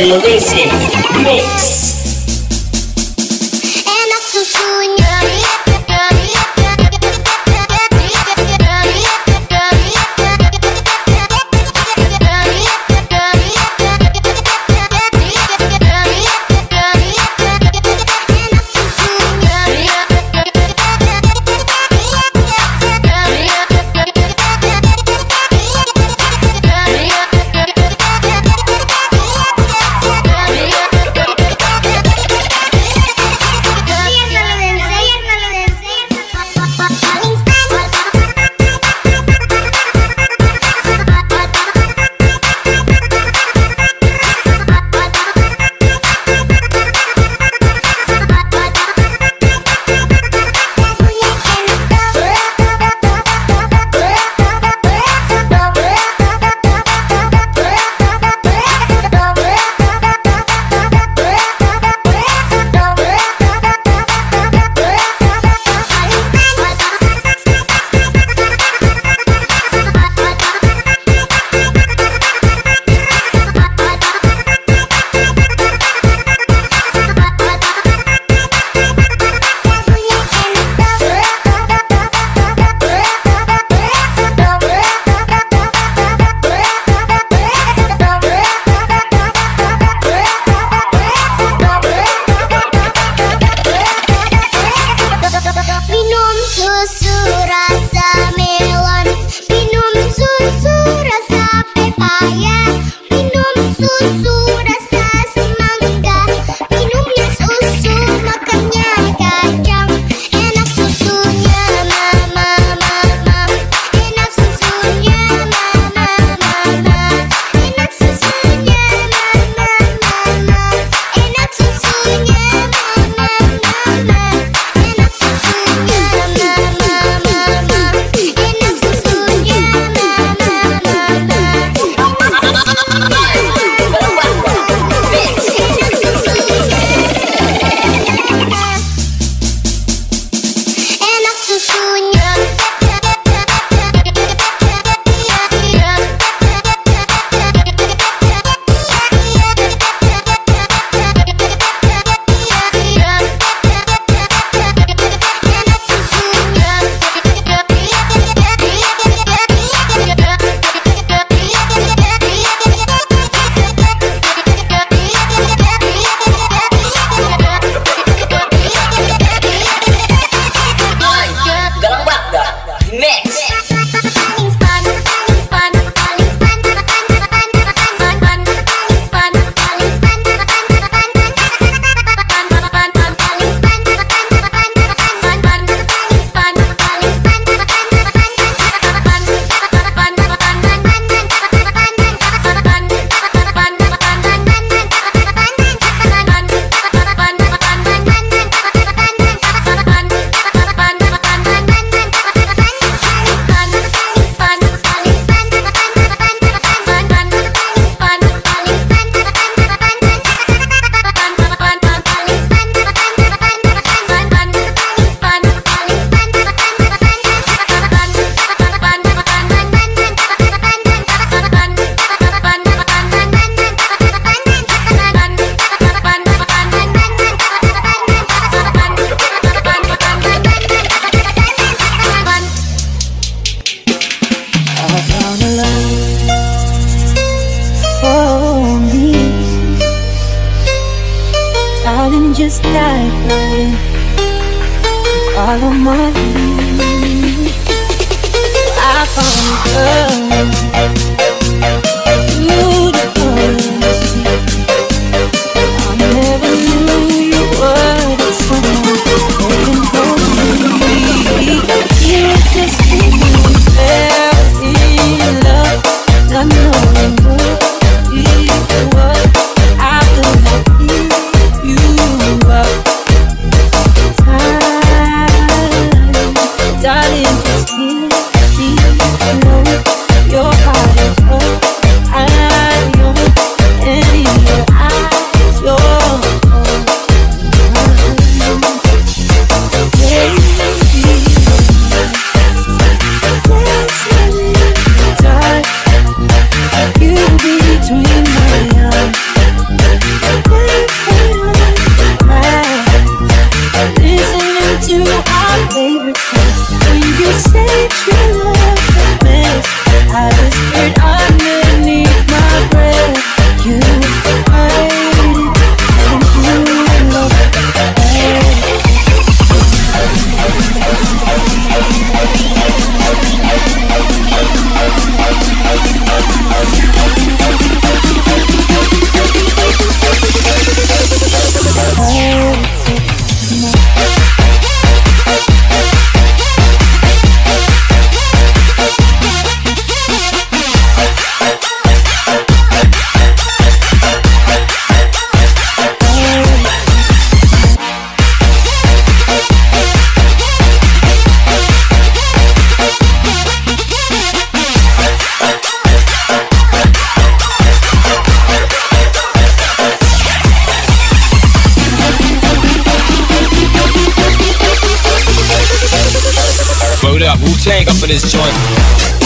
Elevation Mix. Azul just give me, know your favorite part. When you say you love I just heard I. it up. In this joint.